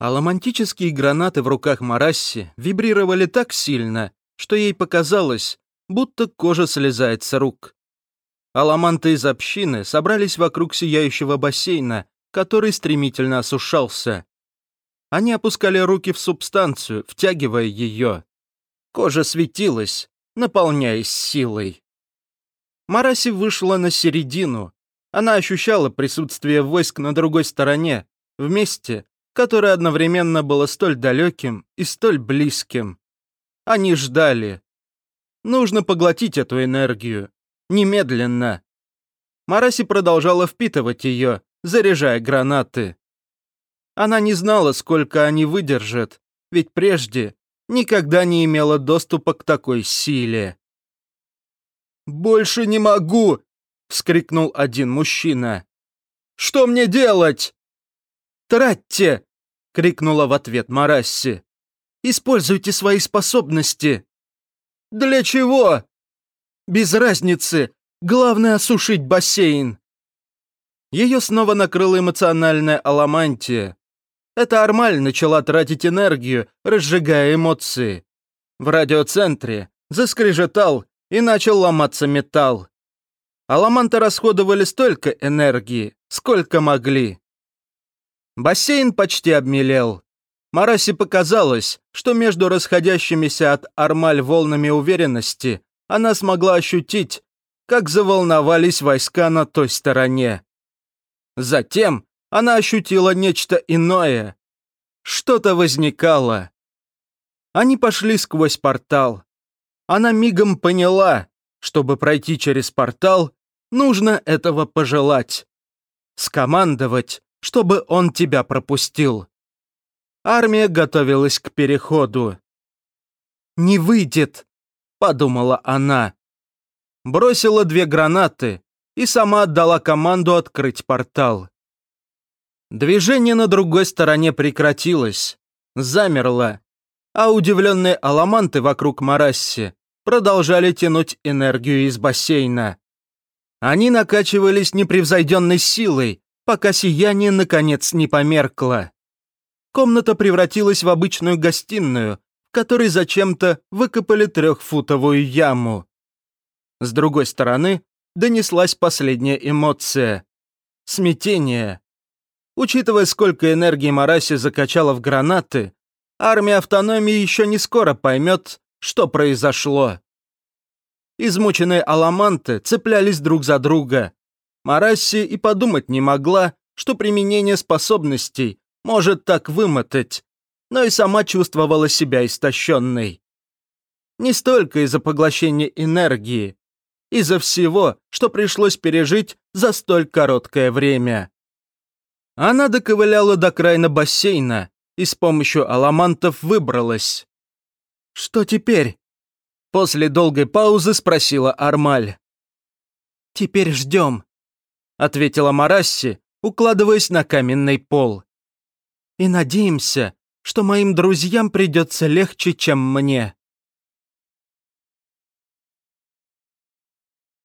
А ламантические гранаты в руках Марасси вибрировали так сильно, что ей показалось, будто кожа слезает с рук. Аламанты из общины собрались вокруг сияющего бассейна, который стремительно осушался. Они опускали руки в субстанцию, втягивая ее. Кожа светилась, наполняясь силой. Мараси вышла на середину. Она ощущала присутствие войск на другой стороне, в месте, которое одновременно было столь далеким и столь близким. Они ждали. Нужно поглотить эту энергию. Немедленно. Мараси продолжала впитывать ее, заряжая гранаты. Она не знала, сколько они выдержат, ведь прежде никогда не имела доступа к такой силе. «Больше не могу!» — вскрикнул один мужчина. «Что мне делать?» «Тратьте!» — крикнула в ответ Марасси. «Используйте свои способности!» «Для чего?» «Без разницы! Главное — осушить бассейн!» Ее снова накрыла эмоциональная аламантия. Эта Армаль начала тратить энергию, разжигая эмоции. В радиоцентре заскрежетал и начал ломаться металл. Аламанты расходовали столько энергии, сколько могли. Бассейн почти обмелел. Марасе показалось, что между расходящимися от Армаль волнами уверенности она смогла ощутить, как заволновались войска на той стороне. Затем она ощутила нечто иное. Что-то возникало. Они пошли сквозь портал. Она мигом поняла, чтобы пройти через портал, нужно этого пожелать. Скомандовать, чтобы он тебя пропустил. Армия готовилась к переходу. «Не выйдет», — подумала она. Бросила две гранаты и сама отдала команду открыть портал. Движение на другой стороне прекратилось, замерло, а удивленные аламанты вокруг Марасси продолжали тянуть энергию из бассейна. Они накачивались непревзойденной силой, пока сияние наконец не померкло. Комната превратилась в обычную гостиную, в которой зачем-то выкопали трехфутовую яму. С другой стороны донеслась последняя эмоция — смятение. Учитывая, сколько энергии Мараси закачала в гранаты, армия автономии еще не скоро поймет, что произошло. Измученные аламанты цеплялись друг за друга. Марасси и подумать не могла, что применение способностей может так вымотать, но и сама чувствовала себя истощенной. Не столько из-за поглощения энергии, из-за всего, что пришлось пережить за столь короткое время. Она доковыляла до края бассейна и с помощью аламантов выбралась. «Что теперь?» После долгой паузы спросила Армаль. «Теперь ждем», — ответила Марасси, укладываясь на каменный пол. «И надеемся, что моим друзьям придется легче, чем мне».